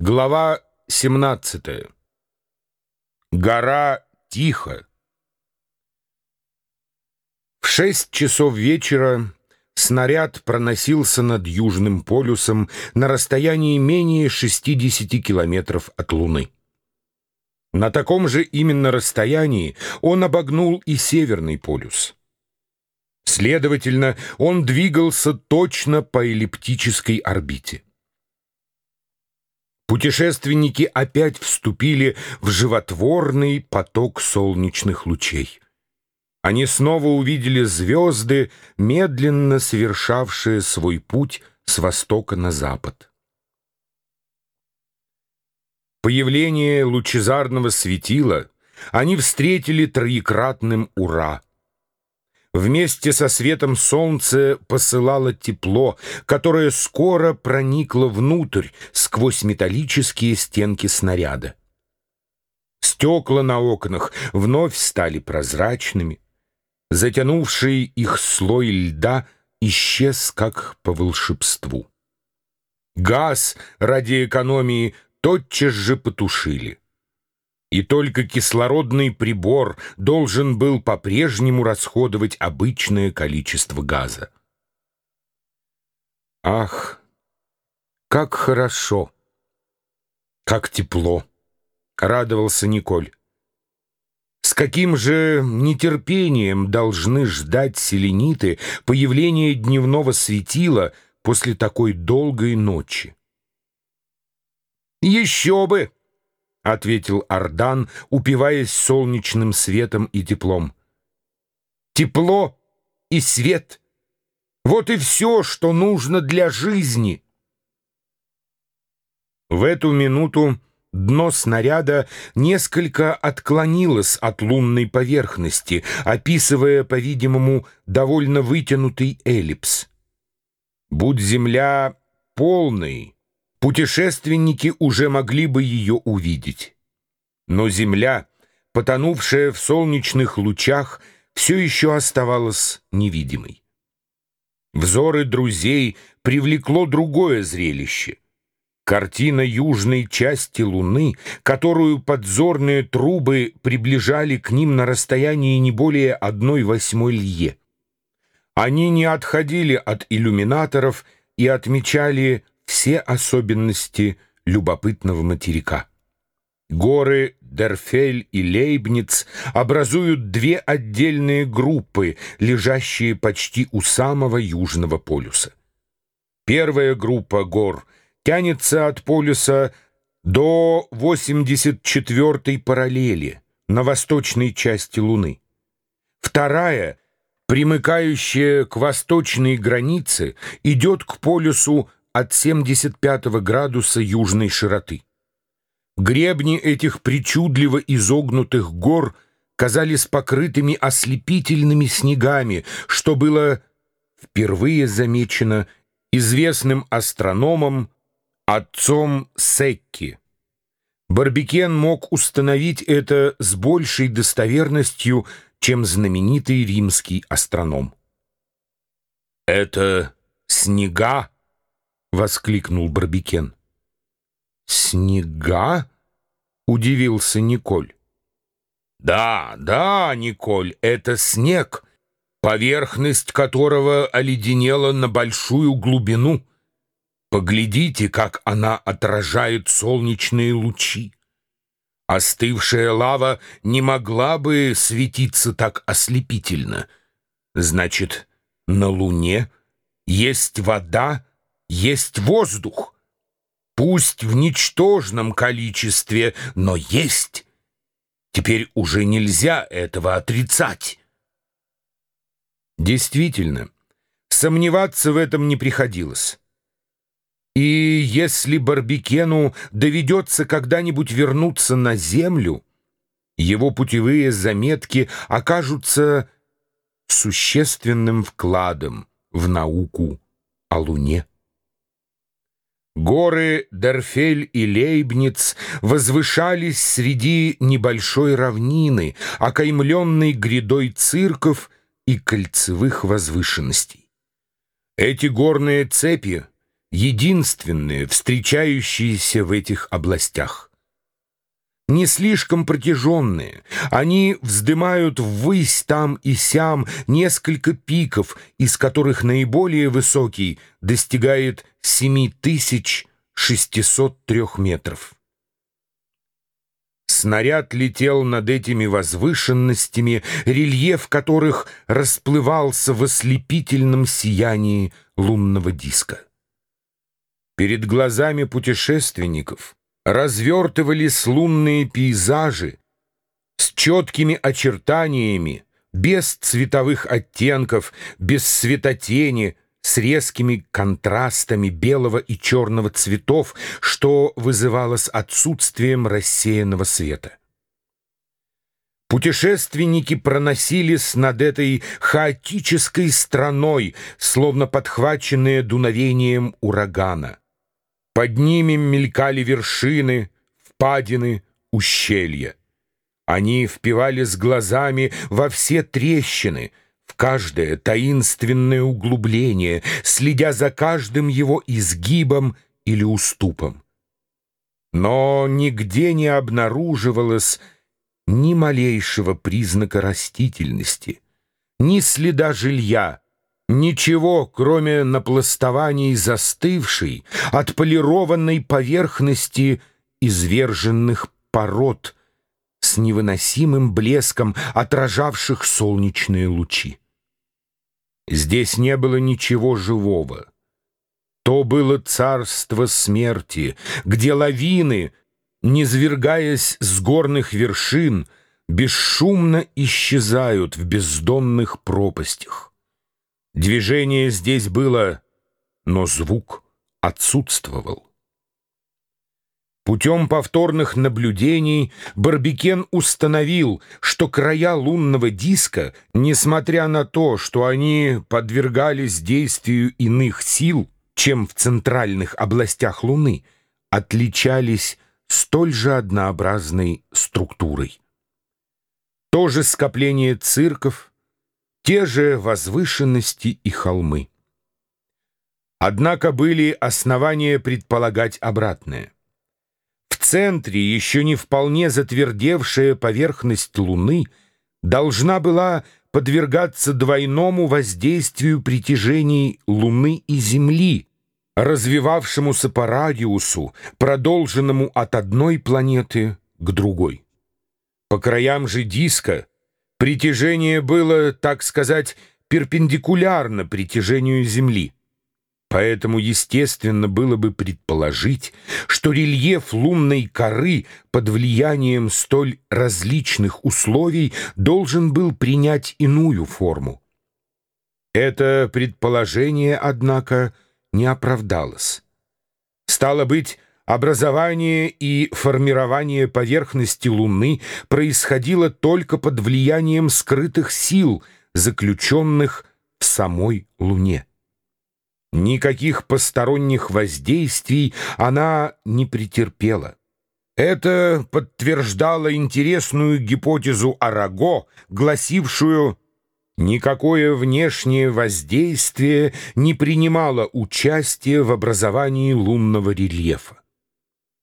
Глава 17. Гора Тихо. В шесть часов вечера снаряд проносился над Южным полюсом на расстоянии менее 60 километров от Луны. На таком же именно расстоянии он обогнул и Северный полюс. Следовательно, он двигался точно по эллиптической орбите. Путешественники опять вступили в животворный поток солнечных лучей. Они снова увидели звезды, медленно совершавшие свой путь с востока на запад. Появление лучезарного светила они встретили троекратным «Ура!». Вместе со светом солнце посылало тепло, которое скоро проникло внутрь сквозь металлические стенки снаряда. Стекла на окнах вновь стали прозрачными. Затянувший их слой льда исчез как по волшебству. Газ ради экономии тотчас же потушили и только кислородный прибор должен был по-прежнему расходовать обычное количество газа. Ах, как хорошо, как тепло, радовался Николь. С каким же нетерпением должны ждать селениты появления дневного светила после такой долгой ночи? Еще бы! — ответил Ардан, упиваясь солнечным светом и теплом. «Тепло и свет — вот и все, что нужно для жизни». В эту минуту дно снаряда несколько отклонилось от лунной поверхности, описывая, по-видимому, довольно вытянутый эллипс. Будь земля полной, путешественники уже могли бы ее увидеть. Но Земля, потонувшая в солнечных лучах, все еще оставалась невидимой. Взоры друзей привлекло другое зрелище. Картина южной части Луны, которую подзорные трубы приближали к ним на расстоянии не более одной восьмой лье. Они не отходили от иллюминаторов и отмечали все особенности любопытного материка. Горы Дерфель и Лейбниц образуют две отдельные группы, лежащие почти у самого южного полюса. Первая группа гор тянется от полюса до 84-й параллели на восточной части Луны. Вторая, примыкающая к восточной границе, идет к полюсу от 75 градуса южной широты. Гребни этих причудливо изогнутых гор казались покрытыми ослепительными снегами, что было впервые замечено известным астрономом отцом Секки. Барбикен мог установить это с большей достоверностью, чем знаменитый римский астроном. «Это снега?» — воскликнул Барбикен. «Снега?» — удивился Николь. «Да, да, Николь, это снег, поверхность которого оледенела на большую глубину. Поглядите, как она отражает солнечные лучи. Остывшая лава не могла бы светиться так ослепительно. Значит, на Луне есть вода, есть воздух. Пусть в ничтожном количестве, но есть. Теперь уже нельзя этого отрицать. Действительно, сомневаться в этом не приходилось. И если Барбикену доведется когда-нибудь вернуться на Землю, его путевые заметки окажутся существенным вкладом в науку о Луне. Горы Дерфель и Лейбниц возвышались среди небольшой равнины, окаймленной грядой цирков и кольцевых возвышенностей. Эти горные цепи единственные, встречающиеся в этих областях. Не слишком протяженные, они вздымают ввысь там и сям несколько пиков, из которых наиболее высокий достигает 7603 метров. Снаряд летел над этими возвышенностями, рельеф которых расплывался в ослепительном сиянии лунного диска. Перед глазами путешественников развертывались лунные пейзажи с четкими очертаниями, без цветовых оттенков, без светотени, с резкими контрастами белого и черного цветов, что вызывалось отсутствием рассеянного света. Путешественники проносились над этой хаотической страной, словно подхваченные дуновением урагана. Под ними мелькали вершины, впадины, ущелья. Они впивались глазами во все трещины, в каждое таинственное углубление, следя за каждым его изгибом или уступом. Но нигде не обнаруживалось ни малейшего признака растительности, ни следа жилья, Ничего, кроме напластований застывшей, отполированной поверхности изверженных пород с невыносимым блеском отражавших солнечные лучи. Здесь не было ничего живого. То было царство смерти, где лавины, низвергаясь с горных вершин, бесшумно исчезают в бездонных пропастях. Движение здесь было, но звук отсутствовал. Путем повторных наблюдений Барбикен установил, что края лунного диска, несмотря на то, что они подвергались действию иных сил, чем в центральных областях Луны, отличались столь же однообразной структурой. То же скопление цирков, те же возвышенности и холмы. Однако были основания предполагать обратное. В центре еще не вполне затвердевшая поверхность Луны должна была подвергаться двойному воздействию притяжений Луны и Земли, развивавшемуся по радиусу, продолженному от одной планеты к другой. По краям же диска Притяжение было, так сказать, перпендикулярно притяжению Земли. Поэтому естественно было бы предположить, что рельеф лунной коры под влиянием столь различных условий должен был принять иную форму. Это предположение, однако, не оправдалось. Стало быть, Образование и формирование поверхности Луны происходило только под влиянием скрытых сил, заключенных в самой Луне. Никаких посторонних воздействий она не претерпела. Это подтверждало интересную гипотезу Араго, гласившую Никакое внешнее воздействие не принимало участия в образовании лунного рельефа.